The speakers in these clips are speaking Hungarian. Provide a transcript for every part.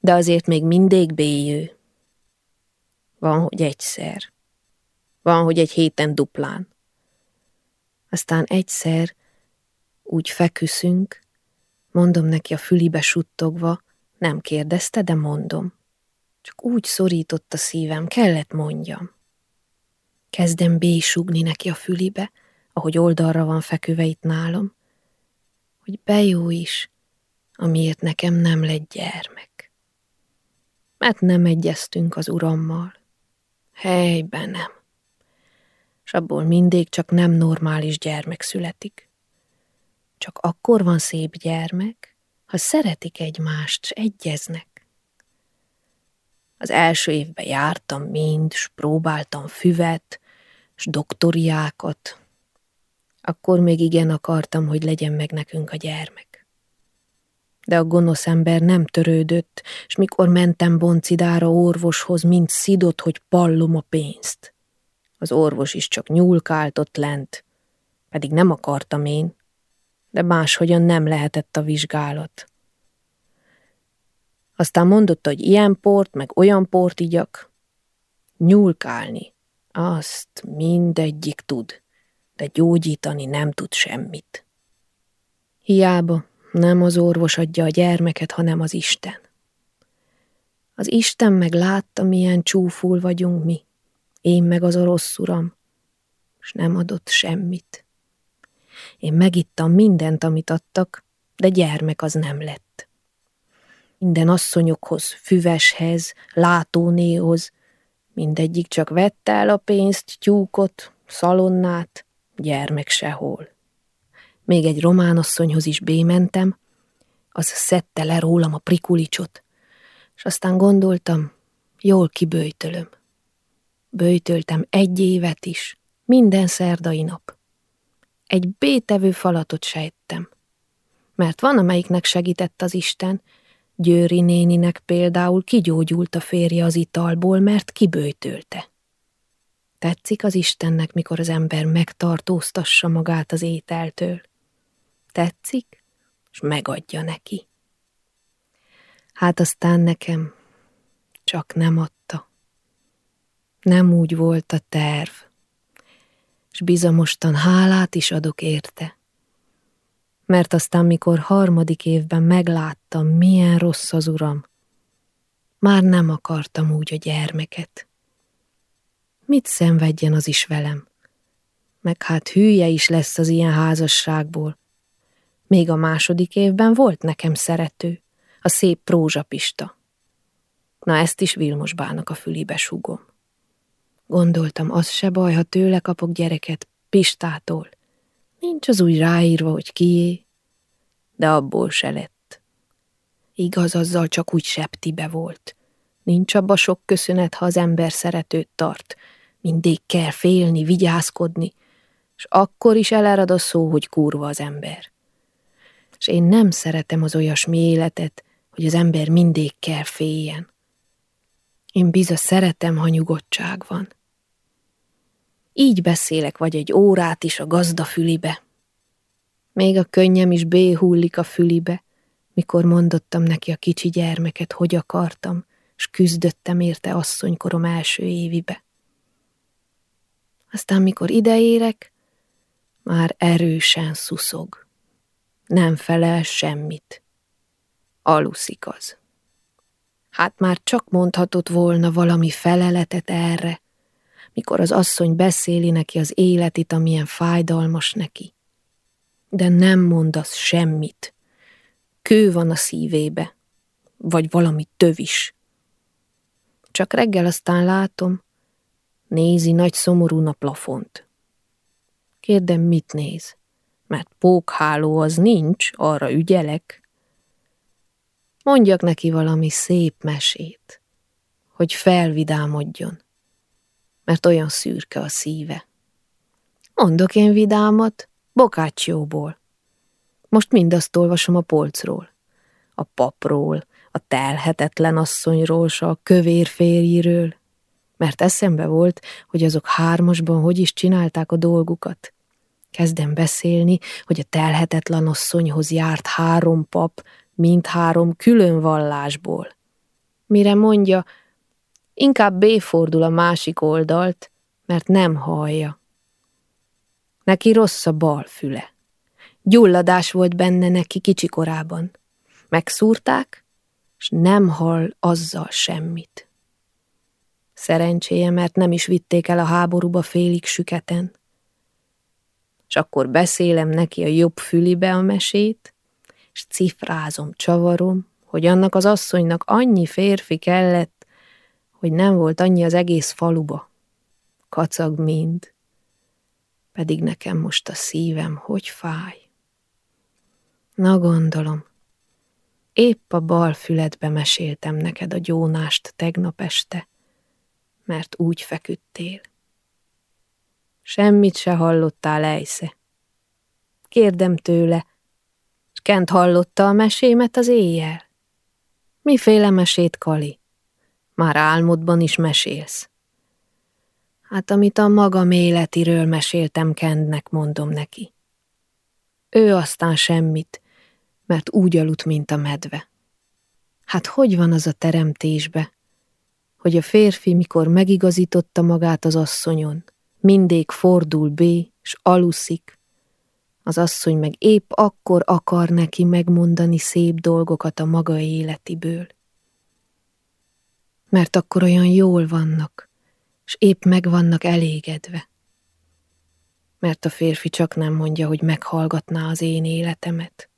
de azért még mindig béjő. Van, hogy egyszer. Van, hogy egy héten duplán. Aztán egyszer úgy feküszünk, mondom neki a fülibe suttogva, nem kérdezte, de mondom. Csak úgy szorított a szívem, kellett mondjam. Kezdem bésugni neki a fülibe, ahogy oldalra van feküve itt nálam, hogy bejó is, amiért nekem nem lett gyermek. Mert nem egyeztünk az urammal. Helyben nem. És abból mindig csak nem normális gyermek születik. Csak akkor van szép gyermek, ha szeretik egymást, s egyeznek. Az első évben jártam mind, s próbáltam füvet, s doktoriákat. Akkor még igen akartam, hogy legyen meg nekünk a gyermek. De a gonosz ember nem törődött, és mikor mentem Boncidára orvoshoz, mint szidott, hogy pallom a pénzt. Az orvos is csak nyúlkáltott lent, pedig nem akartam én, de máshogyan nem lehetett a vizsgálat. Aztán mondotta, hogy ilyen port, meg olyan port igyak. Nyúlkálni, azt mindegyik tud, de gyógyítani nem tud semmit. Hiába nem az orvos adja a gyermeket, hanem az Isten. Az Isten meg látta, milyen csúful vagyunk mi, én meg az a rossz uram, és nem adott semmit. Én megittam mindent, amit adtak, de gyermek az nem lett. Minden asszonyokhoz, füveshez, látónéhoz, mindegyik csak vette el a pénzt, tyúkot, szalonnát, gyermek sehol. Még egy román asszonyhoz is bémentem, az szedte le rólam a prikulicsot, és aztán gondoltam, jól kibőjtölöm. Bőjtöltem egy évet is, minden szerdai nap egy bétevő falatot sejtem. Mert van, amelyiknek segített az Isten, Győri néninek például kigyógyult a férje az italból, mert kibőjtölte. Tetszik az Istennek, mikor az ember megtartóztassa magát az ételtől. Tetszik, és megadja neki. Hát aztán nekem csak nem adta. Nem úgy volt a terv s bizamostan hálát is adok érte. Mert aztán, mikor harmadik évben megláttam, milyen rossz az uram, már nem akartam úgy a gyermeket. Mit szenvedjen az is velem? Meg hát hülye is lesz az ilyen házasságból. Még a második évben volt nekem szerető, a szép prózsapista. Na ezt is Vilmosbának a fülibe sugom. Gondoltam, az se baj, ha tőle kapok gyereket, Pistától. Nincs az úgy ráírva, hogy kié, de abból se lett. Igaz, azzal csak úgy septibe volt. Nincs abba sok köszönet, ha az ember szeretőt tart. Mindig kell félni, vigyázkodni, és akkor is elerad a szó, hogy kurva az ember. És én nem szeretem az olyasmi életet, hogy az ember mindig kell féljen. Én biza szeretem, ha nyugodtság van. Így beszélek vagy egy órát is a gazda fülibe. Még a könnyem is béhullik a fülibe, mikor mondottam neki a kicsi gyermeket, hogy akartam, s küzdöttem érte asszonykorom első évibe. Aztán, mikor ideérek, már erősen szuszog. Nem felel semmit. Aluszik az. Hát már csak mondhatott volna valami feleletet erre, mikor az asszony beszéli neki az életit, amilyen fájdalmas neki. De nem mondasz semmit. Kő van a szívébe, vagy valami tövis. Csak reggel aztán látom, nézi nagy szomorú a plafont. Kérdem, mit néz? Mert pókháló az nincs, arra ügyelek. Mondjak neki valami szép mesét, hogy felvidámodjon mert olyan szürke a szíve. Mondok én vidámat, Bokácsióból. Most mindazt olvasom a polcról. A papról, a telhetetlen asszonyról, s a kövér férjiről. Mert eszembe volt, hogy azok hármasban hogy is csinálták a dolgukat. Kezdem beszélni, hogy a telhetetlen asszonyhoz járt három pap, mind három külön vallásból. Mire mondja, inkább béfordul a másik oldalt, mert nem hallja. Neki rossz a bal füle. Gyulladás volt benne neki kicsikorában. Megszúrták, és nem hall azzal semmit. Szerencséje, mert nem is vitték el a háborúba félig süketen. És akkor beszélem neki a jobb fülibe a mesét, és cifrázom, csavarom, hogy annak az asszonynak annyi férfi kellett, hogy nem volt annyi az egész faluba. Kacag mind. Pedig nekem most a szívem hogy fáj. Na gondolom, épp a bal füledbe meséltem neked a gyónást tegnap este, mert úgy feküdtél. Semmit se hallottál, Ejsze. Kérdem tőle, s Kent hallotta a mesémet az éjjel? Miféle mesét, Kali? Már álmodban is mesélsz. Hát amit a magam életiről meséltem Kentnek, mondom neki. Ő aztán semmit, mert úgy aludt, mint a medve. Hát hogy van az a teremtésbe, hogy a férfi, mikor megigazította magát az asszonyon, mindig fordul B, s aluszik, az asszony meg épp akkor akar neki megmondani szép dolgokat a maga életiből. Mert akkor olyan jól vannak, s épp meg vannak elégedve. Mert a férfi csak nem mondja, hogy meghallgatná az én életemet.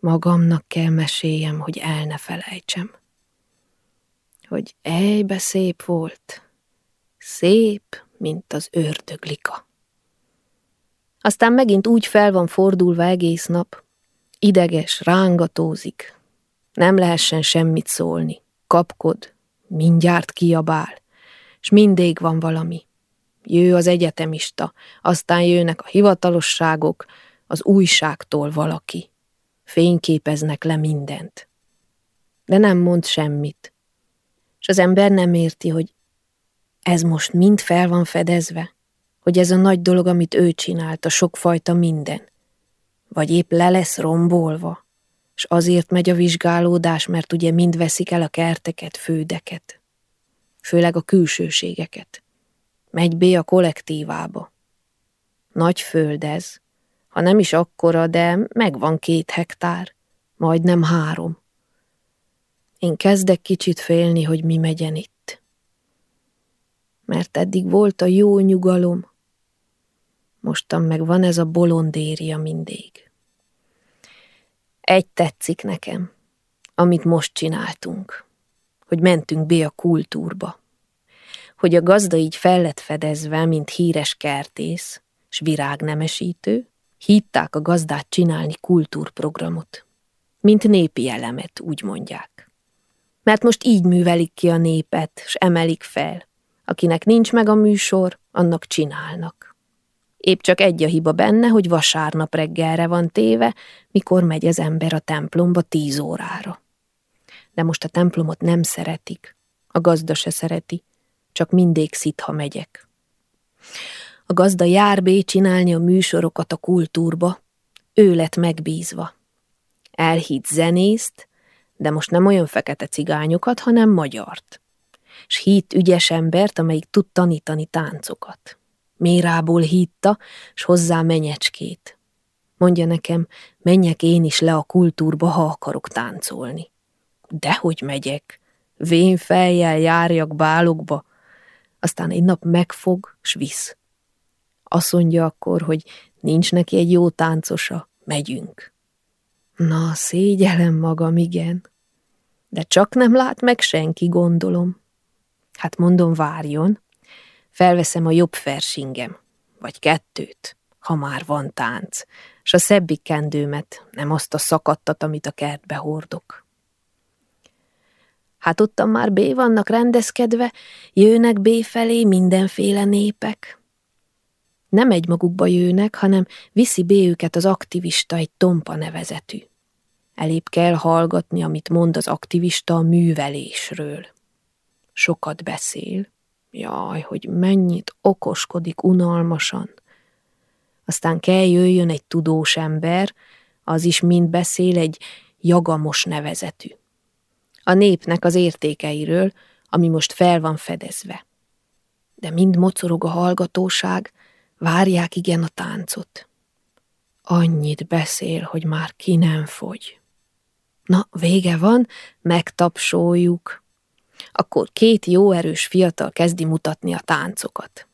Magamnak kell meséljem, hogy el ne felejtsem. Hogy ejbe szép volt, szép, mint az ördöglika. Aztán megint úgy fel van fordulva egész nap, ideges, rángatózik, nem lehessen semmit szólni, kapkod, mindjárt kiabál, és mindig van valami. Jő az egyetemista, aztán jönnek a hivatalosságok, az újságtól valaki. Fényképeznek le mindent. De nem mond semmit. És az ember nem érti, hogy ez most mind fel van fedezve, hogy ez a nagy dolog, amit ő csinált, a sokfajta minden. Vagy épp le lesz rombolva, és azért megy a vizsgálódás, mert ugye mind veszik el a kerteket, fődeket. Főleg a külsőségeket. Megy be a kollektívába. Nagy föld ez, ha nem is akkora, de megvan két hektár, majdnem három. Én kezdek kicsit félni, hogy mi megyen itt. Mert eddig volt a jó nyugalom, mostan meg van ez a bolondéria mindig. Egy tetszik nekem, amit most csináltunk, hogy mentünk be a kultúrba, hogy a gazda így fel lett fedezve, mint híres kertész, s virágnemesítő, hitták a gazdát csinálni kultúrprogramot, mint népi elemet, úgy mondják. Mert most így művelik ki a népet, s emelik fel. Akinek nincs meg a műsor, annak csinálnak. Épp csak egy a hiba benne, hogy vasárnap reggelre van téve, mikor megy az ember a templomba tíz órára. De most a templomot nem szeretik, a gazda se szereti, csak mindig szitha megyek. A gazda jár bé csinálni a műsorokat a kultúrba, ő lett megbízva. Elhitt zenészt, de most nem olyan fekete cigányokat, hanem magyart. S hit ügyes embert, amelyik tud tanítani táncokat. Mérából hitta, s hozzá menyecskét. Mondja nekem, menjek én is le a kultúrba, ha akarok táncolni. Dehogy megyek, vén fejjel járjak bálokba, aztán egy nap megfog, s visz. Azt mondja akkor, hogy nincs neki egy jó táncosa, megyünk. Na, szégyelem magam, igen. De csak nem lát meg senki, gondolom. Hát mondom, várjon. Felveszem a jobb fersingem, vagy kettőt, ha már van tánc, s a szebbik kendőmet, nem azt a szakadtat, amit a kertbe hordok. Hát ottan már B vannak rendezkedve, jönnek B felé mindenféle népek. Nem egy magukba jönnek, hanem viszi B őket az aktivista egy tompa nevezetű. Elébb kell hallgatni, amit mond az aktivista a művelésről. Sokat beszél, Jaj, hogy mennyit okoskodik unalmasan. Aztán kell jöjjön egy tudós ember, az is mind beszél egy jagamos nevezetű. a népnek az értékeiről, ami most fel van fedezve. De mind mocorog a hallgatóság, várják igen a táncot. Annyit beszél, hogy már ki nem fogy. Na, vége van, megtapsoljuk. Akkor két jó erős fiatal kezdi mutatni a táncokat.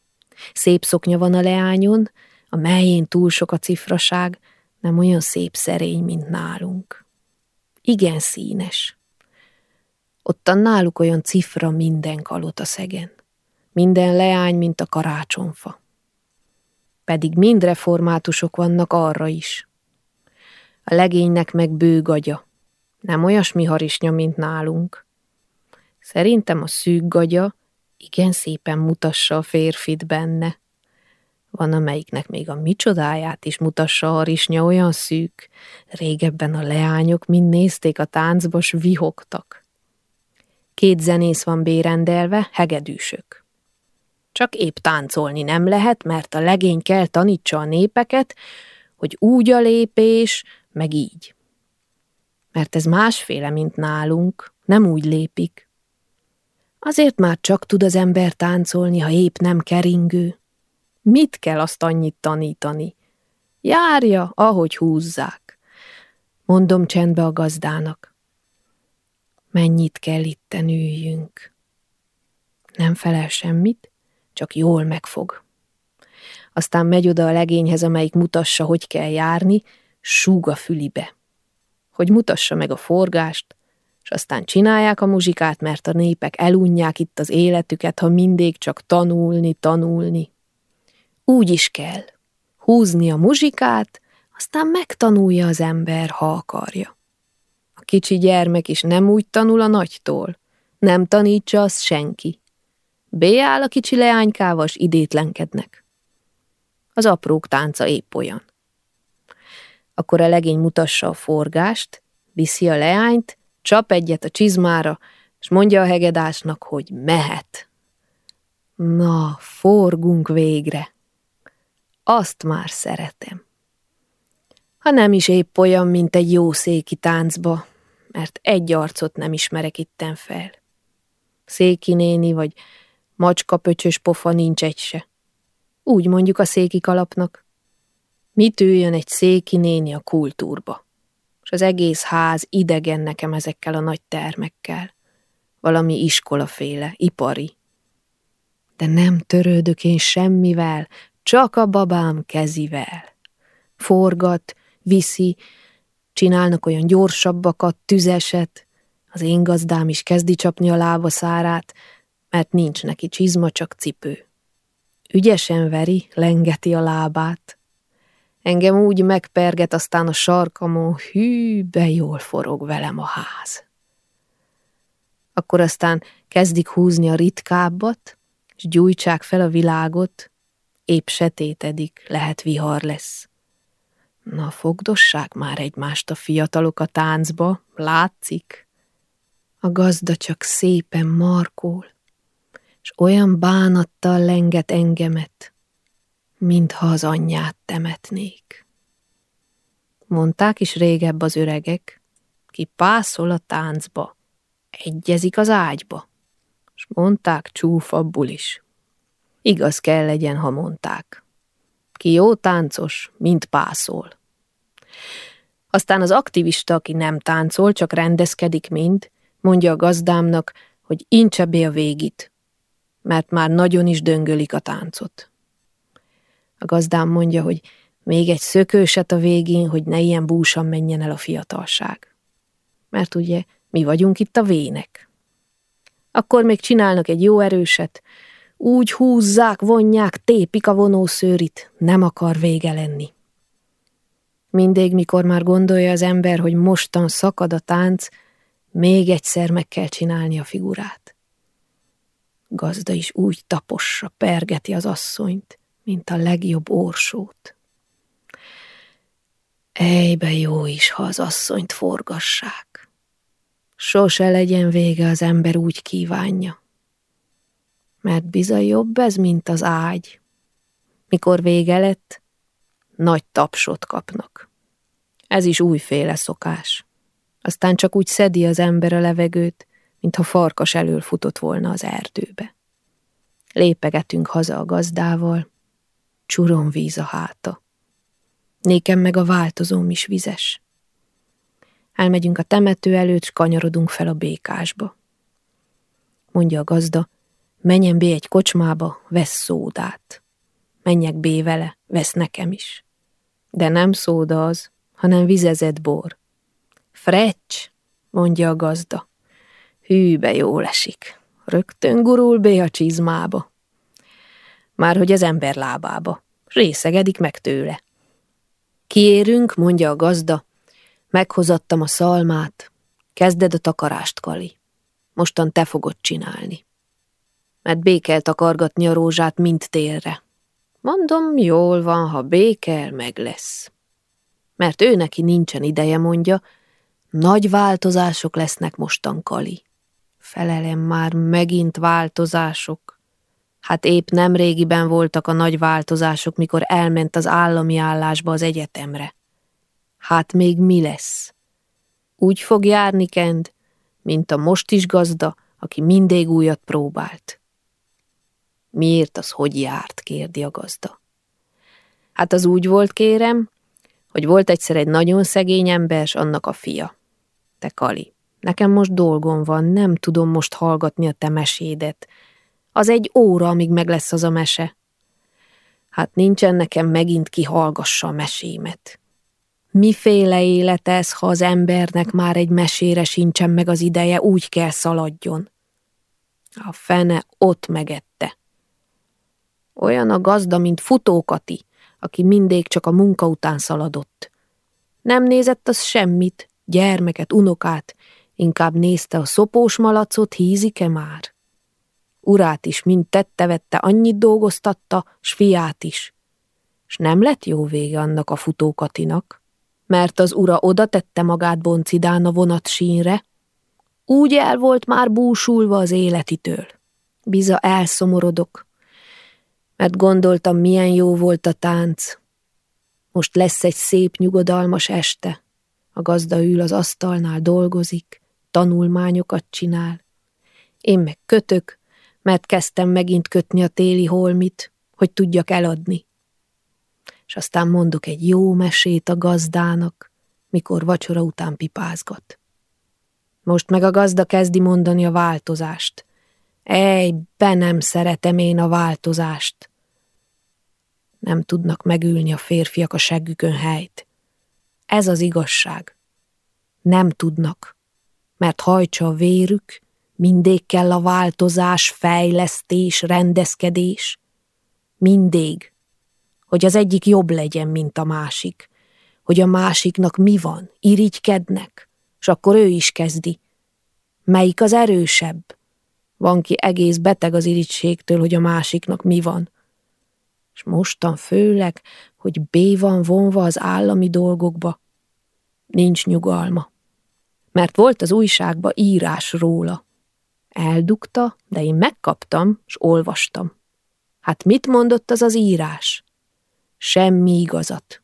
Szép szoknya van a leányon, a melyén túl sok a cifraság, nem olyan szép szerény, mint nálunk. Igen színes. Ottan náluk olyan cifra minden kalot a szegen. Minden leány, mint a karácsonfa. Pedig mind reformátusok vannak arra is. A legénynek meg bő gagya. Nem olyasmi harisnya, mint nálunk. Szerintem a szűk gagya igen szépen mutassa a férfit benne. Van, amelyiknek még a micsodáját is mutassa a harisnya olyan szűk. Régebben a leányok mind nézték a táncba, s vihogtak. Két zenész van bérendelve, hegedűsök. Csak épp táncolni nem lehet, mert a legény kell tanítsa a népeket, hogy úgy a lépés, meg így. Mert ez másféle, mint nálunk, nem úgy lépik. Azért már csak tud az ember táncolni, ha épp nem keringő. Mit kell azt annyit tanítani? Járja, ahogy húzzák. Mondom csendbe a gazdának. Mennyit kell itten üljünk. Nem felel semmit, csak jól megfog. Aztán megy oda a legényhez, amelyik mutassa, hogy kell járni, súg a fülibe. Hogy mutassa meg a forgást, és aztán csinálják a muzsikát, mert a népek elunják itt az életüket, ha mindig csak tanulni, tanulni. Úgy is kell. Húzni a muzsikát, aztán megtanulja az ember, ha akarja. A kicsi gyermek is nem úgy tanul a nagytól. Nem tanítsa azt senki. Béáll a kicsi leánykával, s idétlenkednek. Az aprók tánca épp olyan. Akkor a legény mutassa a forgást, viszi a leányt, csap egyet a csizmára, és mondja a hegedásnak, hogy mehet. Na, forgunk végre. Azt már szeretem. Ha nem is épp olyan, mint egy jó széki táncba, mert egy arcot nem ismerek itten fel. Széki néni vagy macska pöcsös pofa nincs egy se. Úgy mondjuk a széki kalapnak. Mit üljön egy széki néni a kultúrba? És az egész ház idegen nekem ezekkel a nagy termekkel. Valami iskolaféle, ipari. De nem törődök én semmivel, csak a babám kezivel. Forgat, viszi, csinálnak olyan gyorsabbakat, tüzeset, az én gazdám is kezdi csapni a lába szárát, mert nincs neki csizma, csak cipő. Ügyesen veri, lengeti a lábát. Engem úgy megperget aztán a sarkamon, hű, be jól forog velem a ház. Akkor aztán kezdik húzni a ritkábbat, és gyújtsák fel a világot, épp setétedik, lehet vihar lesz. Na, fogdossák már egymást a fiatalok a táncba, látszik. A gazda csak szépen markol, és olyan bánattal lenget engemet, mintha az anyját temetnék. Mondták is régebb az öregek, ki pászol a táncba, egyezik az ágyba, és mondták csúfabbul is. Igaz kell legyen, ha mondták. Ki jó táncos, mint pászol. Aztán az aktivista, aki nem táncol, csak rendezkedik mind, mondja a gazdámnak, hogy incse be a végit, mert már nagyon is döngölik a táncot. A gazdám mondja, hogy még egy szökőset a végén, hogy ne ilyen búsan menjen el a fiatalság. Mert ugye mi vagyunk itt a vének. Akkor még csinálnak egy jó erőset, úgy húzzák, vonják, tépik a vonószőrit, nem akar vége lenni. Mindig, mikor már gondolja az ember, hogy mostan szakad a tánc, még egyszer meg kell csinálni a figurát. Gazda is úgy tapossa, pergeti az asszonyt, mint a legjobb orsót. Ejbe jó is, ha az asszonyt forgassák. Sose legyen vége az ember úgy kívánja mert bizony jobb ez, mint az ágy. Mikor vége lett, nagy tapsot kapnak. Ez is újféle szokás. Aztán csak úgy szedi az ember a levegőt, mintha farkas elől futott volna az erdőbe. Lépegetünk haza a gazdával, csuron víz a háta. Nékem meg a változóm is vizes. Elmegyünk a temető előtt, kanyarodunk fel a békásba. Mondja a gazda, menjen bé egy kocsmába, vesz szódát. Menjek bé vele, vesz nekem is. De nem szóda az, hanem vizezett bor. Frecs, mondja a gazda. Hűbe jól esik. Rögtön gurul bé a csizmába. Már hogy az ember lábába. Részegedik meg tőle. Kiérünk, mondja a gazda. Meghozattam a szalmát. Kezded a takarást, Kali. Mostan te fogod csinálni. Mert békel takargatni a rózsát mind térre. Mondom, jól van, ha békel, meg lesz. Mert ő neki nincsen ideje, mondja, nagy változások lesznek mostan, Kali. Felelem már megint változások. Hát épp nem régiben voltak a nagy változások, mikor elment az állami állásba az egyetemre. Hát még mi lesz? Úgy fog járni Kend, mint a most is gazda, aki mindig újat próbált. Miért az hogy járt, kérdi a gazda. Hát az úgy volt, kérem, hogy volt egyszer egy nagyon szegény ember, s annak a fia. Te Kali, nekem most dolgom van, nem tudom most hallgatni a te mesédet. Az egy óra, amíg meg lesz az a mese. Hát nincsen nekem megint ki hallgassa a mesémet. Miféle élet ez, ha az embernek már egy mesére sincsen meg az ideje, úgy kell szaladjon. A fene ott megette. Olyan a gazda, mint futókati, aki mindig csak a munka után szaladott. Nem nézett az semmit, gyermeket, unokát, inkább nézte a szopós malacot, hízik-e már. Urát is mind tette-vette, annyit dolgoztatta, s fiát is. S nem lett jó vége annak a futókatinak, mert az ura oda tette magát boncidán a vonat sínre, úgy el volt már búsulva az életitől. Biza elszomorodok, mert gondoltam, milyen jó volt a tánc. Most lesz egy szép, nyugodalmas este. A gazda ül az asztalnál, dolgozik, tanulmányokat csinál. Én meg kötök, mert kezdtem megint kötni a téli holmit, hogy tudjak eladni. És aztán mondok egy jó mesét a gazdának, mikor vacsora után pipázgat. Most meg a gazda kezdi mondani a változást. Ej, be nem szeretem én a változást. Nem tudnak megülni a férfiak a seggükön helyt. Ez az igazság. Nem tudnak, mert hajtsa a vérük, mindig kell a változás, fejlesztés, rendezkedés. Mindig, hogy az egyik jobb legyen, mint a másik, hogy a másiknak mi van, irigykednek, és akkor ő is kezdi. Melyik az erősebb? Van ki egész beteg az irigységtől, hogy a másiknak mi van. És mostan főleg, hogy B van vonva az állami dolgokba, nincs nyugalma. Mert volt az újságba írás róla. Eldugta, de én megkaptam, és olvastam. Hát mit mondott az az írás? Semmi igazat.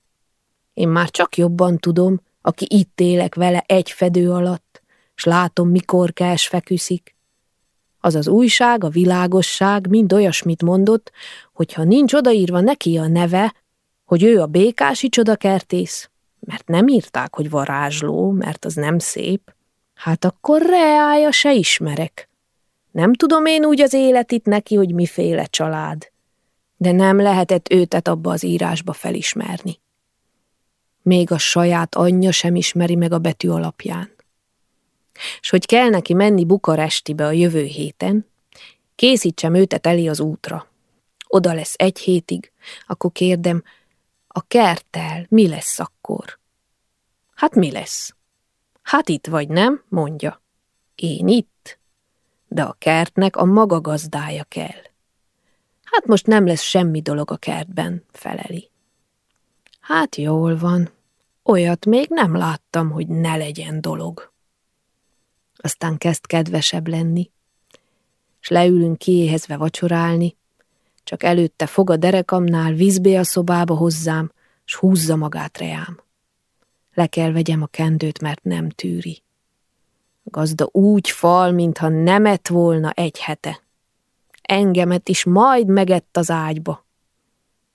Én már csak jobban tudom, aki itt élek vele egy fedő alatt, s látom, mikor kás feküszik. Az az újság, a világosság mind olyasmit mondott, hogy ha nincs odaírva neki a neve, hogy ő a békási csodakertész, mert nem írták, hogy varázsló, mert az nem szép, hát akkor reája se ismerek. Nem tudom én úgy az életit neki, hogy miféle család, de nem lehetett őtet abba az írásba felismerni. Még a saját anyja sem ismeri meg a betű alapján. S hogy kell neki menni Bukarestibe a jövő héten, készítsem őtet elé az útra. Oda lesz egy hétig, akkor kérdem, a kerttel mi lesz akkor? Hát mi lesz? Hát itt vagy, nem? mondja. Én itt? De a kertnek a maga gazdája kell. Hát most nem lesz semmi dolog a kertben, feleli. Hát jól van, olyat még nem láttam, hogy ne legyen dolog. Aztán kezd kedvesebb lenni, s leülünk kiéhezve vacsorálni, csak előtte fog a derekamnál vízbé a szobába hozzám, s húzza magát reám. Le kell vegyem a kendőt, mert nem tűri. Gazda úgy fal, mintha nemet volna egy hete. Engemet is majd megett az ágyba.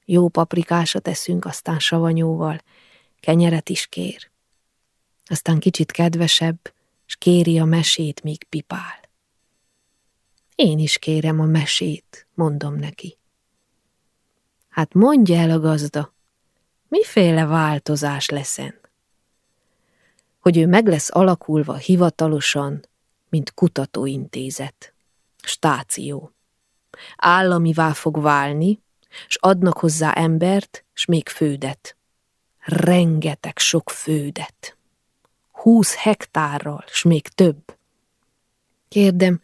Jó paprikásat eszünk, aztán savanyúval, kenyeret is kér. Aztán kicsit kedvesebb, és kéri a mesét, míg pipál. Én is kérem a mesét, mondom neki. Hát mondja el a gazda, miféle változás leszen? Hogy ő meg lesz alakulva hivatalosan, mint kutatóintézet, stáció. Államivá fog válni, s adnak hozzá embert, s még fődet. Rengeteg sok fődet. Húsz hektárral, s még több. Kérdem,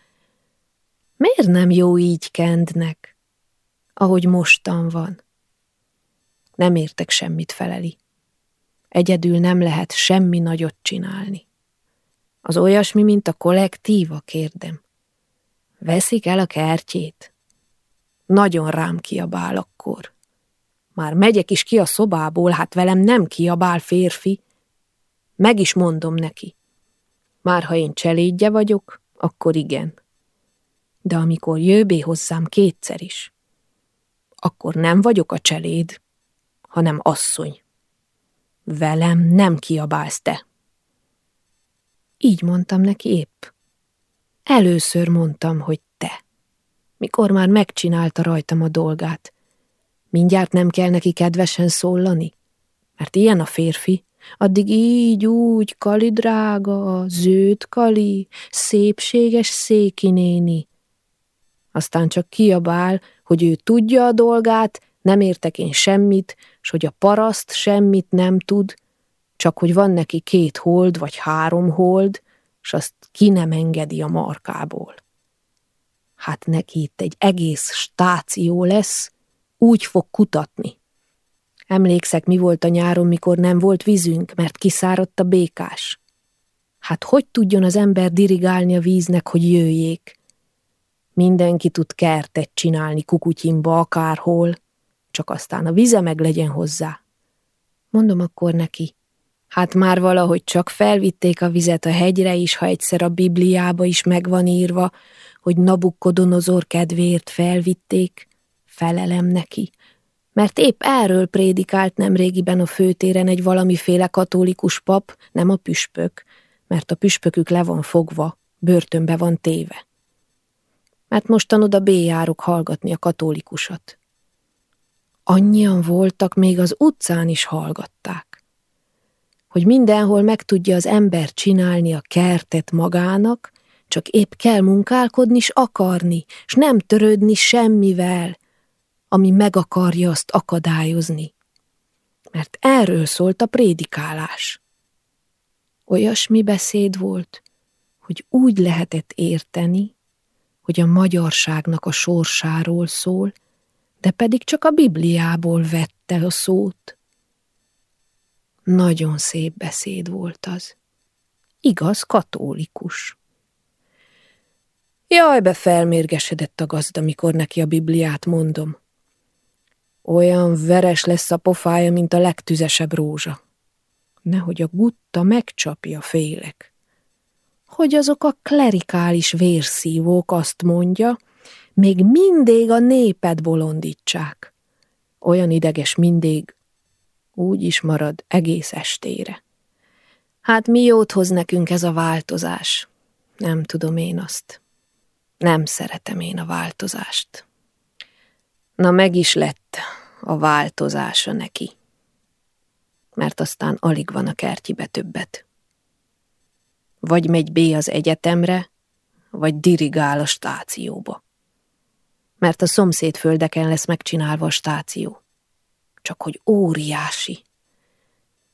miért nem jó így kendnek, ahogy mostan van? Nem értek semmit feleli. Egyedül nem lehet semmi nagyot csinálni. Az olyasmi, mint a kollektíva, kérdem. Veszik el a kertjét, nagyon rám kiabál akkor. Már megyek is ki a szobából, hát velem nem kiabál férfi. Meg is mondom neki. Már ha én cselédje vagyok, akkor igen. De amikor jöbé hozzám kétszer is, akkor nem vagyok a cseléd, hanem asszony. Velem nem kiabálsz te. Így mondtam neki épp. Először mondtam, hogy te mikor már megcsinálta rajtam a dolgát. Mindjárt nem kell neki kedvesen szólani? Mert ilyen a férfi, addig így úgy, kali drága, zöld kali, szépséges székinéni. Aztán csak kiabál, hogy ő tudja a dolgát, nem értek én semmit, s hogy a paraszt semmit nem tud, csak hogy van neki két hold vagy három hold, s azt ki nem engedi a markából. Hát neki itt egy egész stáció lesz, úgy fog kutatni. Emlékszek, mi volt a nyáron, mikor nem volt vízünk, mert kiszáradt a békás. Hát hogy tudjon az ember dirigálni a víznek, hogy jöjjék? Mindenki tud kertet csinálni kukutyimba akárhol, csak aztán a vize meg legyen hozzá. Mondom akkor neki, hát már valahogy csak felvitték a vizet a hegyre is, ha egyszer a Bibliába is megvan írva, hogy Nabukkodonozor kedvéért felvitték, felelem neki, mert épp erről prédikált nemrégiben a főtéren egy valamiféle katolikus pap, nem a püspök, mert a püspökük le van fogva, börtönbe van téve. Mert mostan oda béjárok hallgatni a katolikusat. Annyian voltak, még az utcán is hallgatták. Hogy mindenhol meg tudja az ember csinálni a kertet magának, csak épp kell munkálkodni s akarni, s nem törődni semmivel, ami meg akarja azt akadályozni. Mert erről szólt a prédikálás. Olyasmi beszéd volt, hogy úgy lehetett érteni, hogy a magyarságnak a sorsáról szól, de pedig csak a Bibliából vette a szót. Nagyon szép beszéd volt az. Igaz, katólikus. Jaj, be felmérgesedett a gazda, mikor neki a Bibliát mondom. Olyan veres lesz a pofája, mint a legtüzesebb rózsa. Nehogy a gutta megcsapja félek. Hogy azok a klerikális vérszívók azt mondja, még mindig a népet bolondítsák. Olyan ideges mindig, úgy is marad egész estére. Hát mi jót hoz nekünk ez a változás? Nem tudom én azt. Nem szeretem én a változást. Na meg is lett a változása neki. Mert aztán alig van a kertjibe többet. Vagy megy B az egyetemre, vagy dirigál a stációba. Mert a szomszéd földeken lesz megcsinálva a stáció. Csak hogy óriási.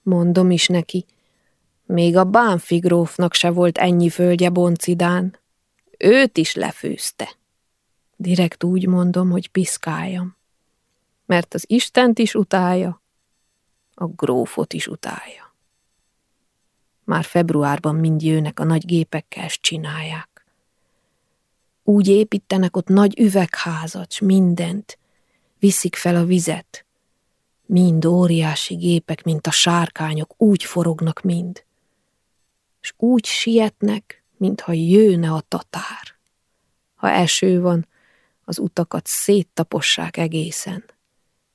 Mondom is neki, még a Bánfi se volt ennyi földje Boncidán, őt is lefőzte. Direkt úgy mondom, hogy piszkáljam. Mert az Istent is utálja, a grófot is utálja. Már februárban mind jönnek a nagy gépekkel, s csinálják. Úgy építenek ott nagy üvegházat, s mindent, viszik fel a vizet. Mind óriási gépek, mint a sárkányok, úgy forognak mind. És úgy sietnek, mintha jőne a tatár. Ha eső van, az utakat széttapossák egészen.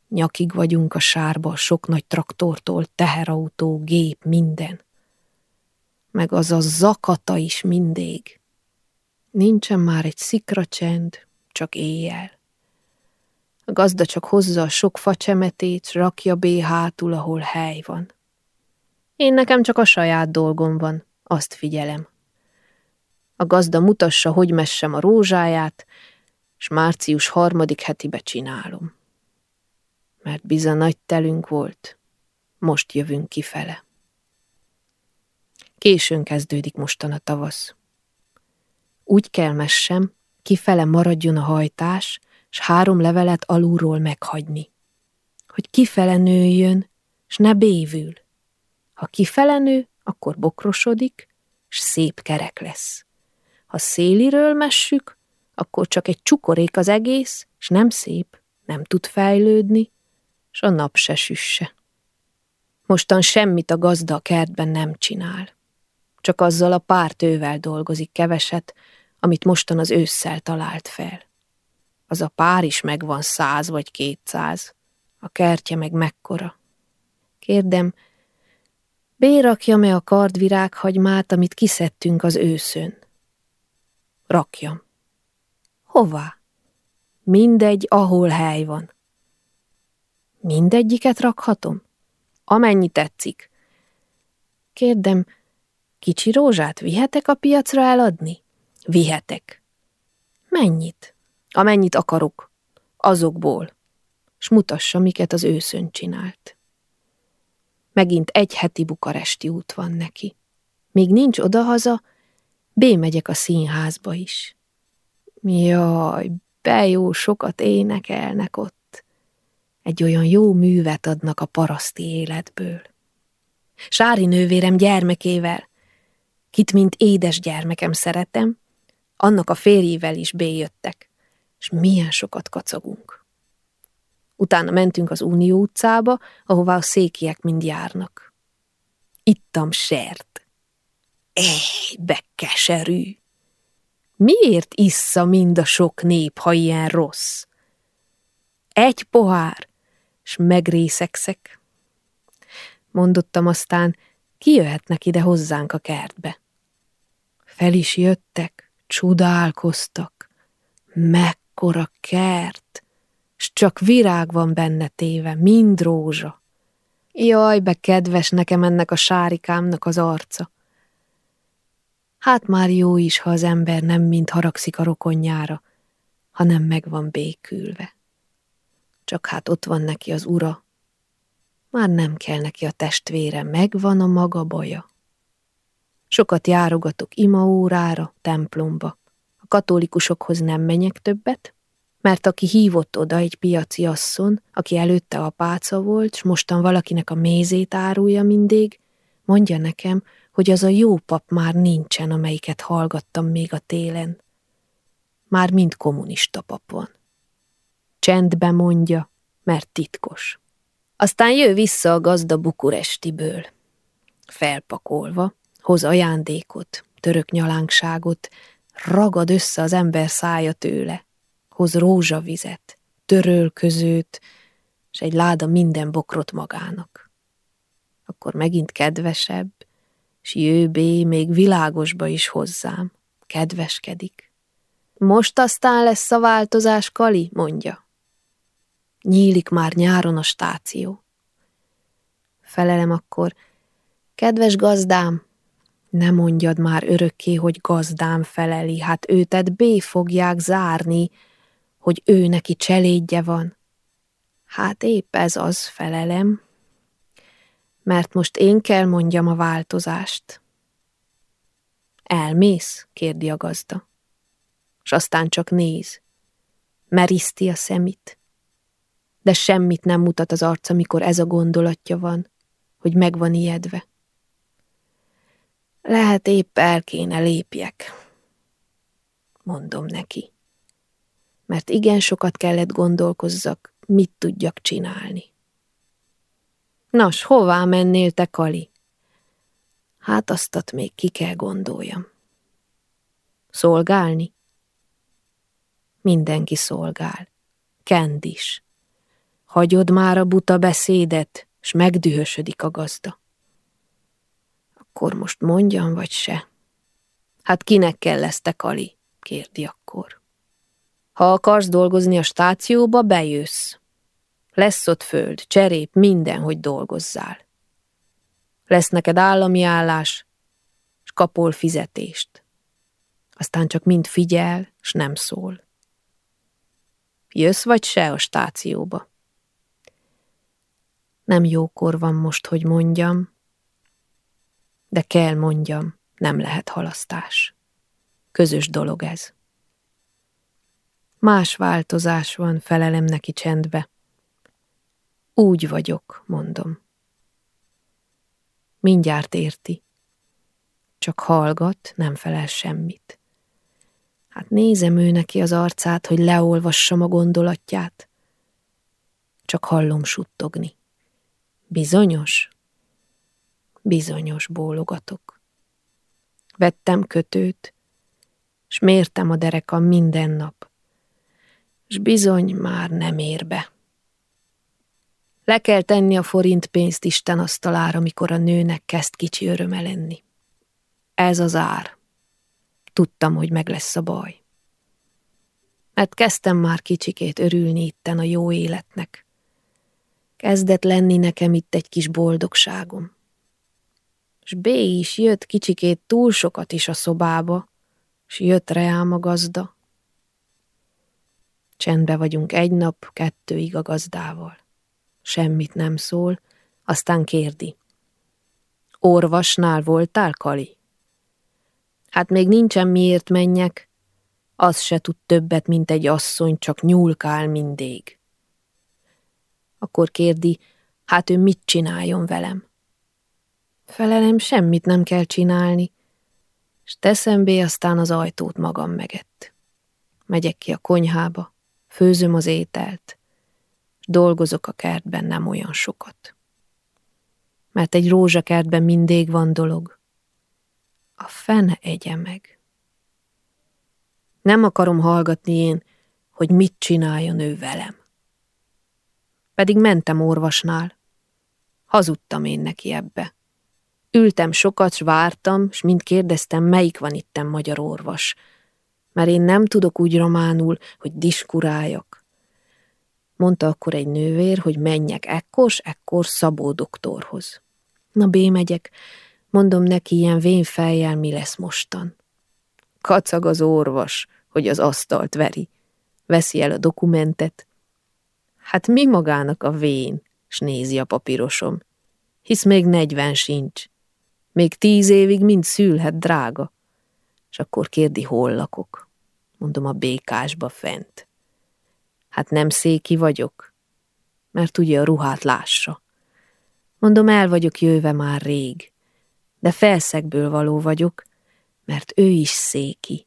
Nyakig vagyunk a sárba, sok nagy traktortól, teherautó, gép, minden. Meg az a zakata is mindig. Nincsen már egy szikra csend, csak éjjel. A gazda csak hozza a sok facsemetét, rakja bé hátul, ahol hely van. Én nekem csak a saját dolgom van, azt figyelem. A gazda mutassa, hogy messem a rózsáját, s március harmadik hetibe csinálom. Mert biza nagy telünk volt, most jövünk kifele. Későn kezdődik mostan a tavasz. Úgy kell messem, kifele maradjon a hajtás, s három levelet alulról meghagyni. Hogy kifele nőjön, s ne bévül. Ha kifele nő, akkor bokrosodik, s szép kerek lesz. Ha széliről messük, akkor csak egy csukorék az egész, s nem szép, nem tud fejlődni, s a nap se süsse. Mostan semmit a gazda a kertben nem csinál. Csak azzal a pár dolgozik keveset, amit mostan az ősszel talált fel. Az a pár is megvan száz vagy kétszáz, a kertje meg mekkora. Kérdem, bérakjam-e a kardvirághagymát, amit kiszedtünk az őszön? Rakjam. Hová? Mindegy, ahol hely van. Mindegyiket rakhatom? Amennyi tetszik. Kérdem, kicsi rózsát vihetek a piacra eladni? Vihetek. Mennyit? Amennyit akarok. Azokból. S mutassa, miket az őszön csinált. Megint egy heti bukaresti út van neki. Még nincs odahaza, bémegyek a színházba is. Jaj, be jó sokat énekelnek ott. Egy olyan jó művet adnak a paraszti életből. Sári nővérem gyermekével, kit mint édes gyermekem szeretem, annak a férjével is béjöttek, és milyen sokat kacagunk. Utána mentünk az Unió utcába, ahová a székiek mind járnak. Ittam sert. Ej, bekeserű! Miért issza mind a sok nép, ha ilyen rossz? Egy pohár, s megrészekszek. Mondottam aztán, ki jöhetnek ide hozzánk a kertbe. Fel is jöttek, csodálkoztak. Mekkora kert, s csak virág van benne téve, mind rózsa. Jaj, be kedves nekem ennek a sárikámnak az arca. Hát már jó is, ha az ember nem mind haragszik a rokonjára, hanem meg van békülve. Csak hát ott van neki az ura, már nem kell neki a testvére, megvan a maga baja. Sokat járogatok imaórára, templomba. A katolikusokhoz nem menjek többet, mert aki hívott oda egy piaci asszon, aki előtte a páca volt, s mostan valakinek a mézét árulja mindig, mondja nekem, hogy az a jó pap már nincsen, amelyiket hallgattam még a télen. Már mind kommunista pap van. Csendbe mondja, mert titkos. Aztán jő vissza a gazda Bukurestiből. Felpakolva, hoz ajándékot, török nyalánkságot, ragad össze az ember szája tőle, hoz rózsavizet, törölközőt, és egy láda minden bokrot magának. Akkor megint kedvesebb, s jőbé még világosba is hozzám, kedveskedik. Most aztán lesz a változás, Kali, mondja. Nyílik már nyáron a stáció. Felelem akkor, kedves gazdám, ne mondjad már örökké, hogy gazdám feleli, hát őtet B fogják zárni, hogy ő neki cselédje van. Hát épp ez az, felelem, mert most én kell mondjam a változást. Elmész? kérdi a gazda. S aztán csak néz. Meriszti a szemit. De semmit nem mutat az arca, mikor ez a gondolatja van, hogy meg van ijedve. Lehet épp el kéne lépjek, mondom neki. Mert igen sokat kellett gondolkozzak, mit tudjak csinálni. Nos, hová mennél te, Kali? Hát aztat még ki kell gondoljam. Szolgálni? Mindenki szolgál. Kend is. Hagyod már a buta beszédet, s megdühösödik a gazda. Akkor most mondjam, vagy se? Hát kinek kell ezt te, Kali? kérdi akkor. Ha akarsz dolgozni a stációba, bejössz. Lesz ott föld, cserép, minden, hogy dolgozzál. Lesz neked állami állás, s kapol fizetést. Aztán csak mind figyel, s nem szól. Jössz vagy se a stációba? Nem jókor van most, hogy mondjam, de kell mondjam, nem lehet halasztás. Közös dolog ez. Más változás van, felelem neki csendbe. Úgy vagyok, mondom. Mindjárt érti. Csak hallgat, nem felel semmit. Hát nézem ő neki az arcát, hogy leolvassam a gondolatját. Csak hallom suttogni. Bizonyos? Bizonyos bólogatok. Vettem kötőt, s mértem a derekam minden nap, s bizony már nem ér be. Le kell tenni a forint pénzt Isten asztalára, mikor a nőnek kezd kicsi öröme lenni. Ez az ár. Tudtam, hogy meg lesz a baj. Mert kezdtem már kicsikét örülni itten a jó életnek. Kezdett lenni nekem itt egy kis boldogságom. S B is jött kicsikét túl sokat is a szobába, s jött reám a gazda. Csendbe vagyunk egy nap, kettőig a gazdával. Semmit nem szól, aztán kérdi. Orvosnál voltál, Kali? Hát még nincsen miért menjek, az se tud többet, mint egy asszony, csak nyúlkál mindig. Akkor kérdi, hát ő mit csináljon velem? Felelem, semmit nem kell csinálni, és teszem be aztán az ajtót magam megett. Megyek ki a konyhába, főzöm az ételt, dolgozok a kertben nem olyan sokat. Mert egy rózsakertben mindig van dolog. A fene egye meg. Nem akarom hallgatni én, hogy mit csináljon ő velem. Pedig mentem orvosnál. Hazudtam én neki ebbe. Ültem sokat, s vártam, s mind kérdeztem, melyik van itten magyar orvos. Mert én nem tudok úgy románul, hogy diskuráljak. Mondta akkor egy nővér, hogy menjek ekkor, ekkor Szabó doktorhoz. Na, bémegyek, mondom neki ilyen vén fejjel, mi lesz mostan. Kacag az orvos, hogy az asztalt veri. Veszi el a dokumentet. Hát mi magának a vén, s nézi a papírosom. Hisz még negyven sincs. Még tíz évig mind szülhet, drága. És akkor kérdi, hol lakok. Mondom, a békásba fent. Hát nem széki vagyok, mert ugye a ruhát lássa. Mondom, el vagyok jöve már rég, de felszekből való vagyok, mert ő is széki.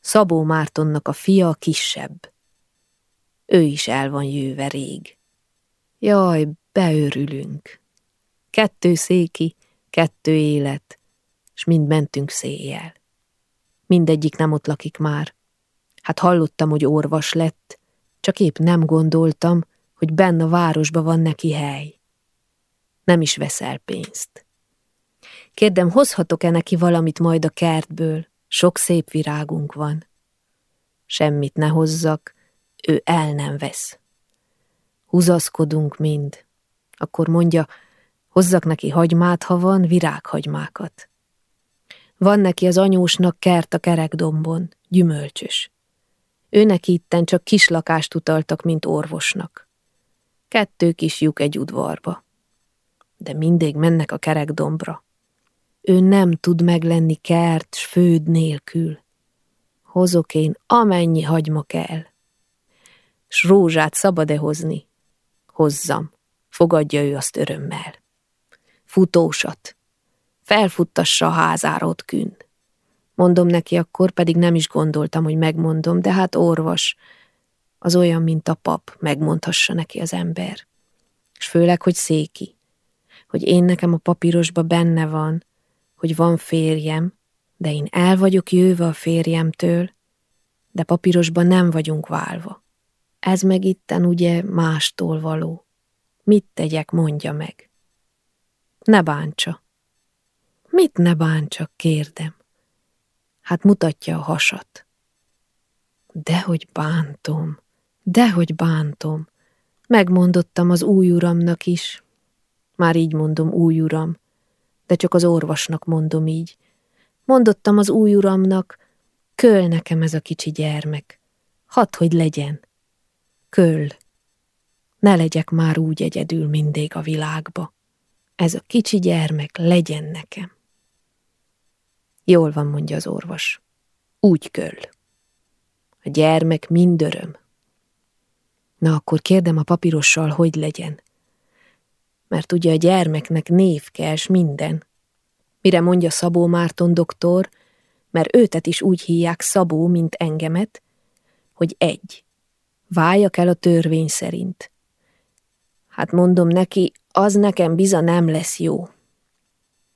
Szabó Mártonnak a fia a kisebb. Ő is el van jöve rég. Jaj, beörülünk. Kettő széki, kettő élet, s mind mentünk széjjel. Mindegyik nem ott lakik már. Hát hallottam, hogy orvos lett, csak épp nem gondoltam, hogy benne a városba van neki hely. Nem is veszel pénzt. Kérdem, hozhatok-e neki valamit majd a kertből? Sok szép virágunk van. Semmit ne hozzak, ő el nem vesz. Húzaszkodunk mind. Akkor mondja, Hozzak neki hagymát, ha van, virághagymákat. Van neki az anyósnak kert a kerekdombon, gyümölcsös. Ő neki itten csak kis lakást utaltak, mint orvosnak. Kettő kis lyuk egy udvarba. De mindig mennek a kerekdombra. Ő nem tud meglenni kert s főd nélkül. Hozok én amennyi hagyma kell. S rózsát szabad-e hozni? Hozzam, fogadja ő azt örömmel futósat. Felfuttassa a házárót kün. Mondom neki akkor, pedig nem is gondoltam, hogy megmondom, de hát orvos, az olyan, mint a pap, megmondhassa neki az ember. És főleg, hogy széki, hogy én nekem a papírosba benne van, hogy van férjem, de én el vagyok jöve a férjemtől, de papírosban nem vagyunk válva. Ez meg itten ugye mástól való. Mit tegyek, mondja meg. Ne bántsa. Mit ne bántsak, kérdem. Hát mutatja a hasat. Dehogy bántom, dehogy bántom. Megmondottam az új uramnak is. Már így mondom, új uram, de csak az orvosnak mondom így. Mondottam az új uramnak, köl nekem ez a kicsi gyermek. Hadd, hogy legyen. Köl. Ne legyek már úgy egyedül mindig a világba. Ez a kicsi gyermek legyen nekem. Jól van, mondja az orvos. Úgy köl. A gyermek mind öröm. Na akkor kérdem a papírossal, hogy legyen. Mert ugye a gyermeknek név kell, minden. Mire mondja Szabó Márton doktor, mert őtet is úgy hívják Szabó, mint engemet, hogy egy. Váljak el a törvény szerint. Hát mondom neki, az nekem biza nem lesz jó.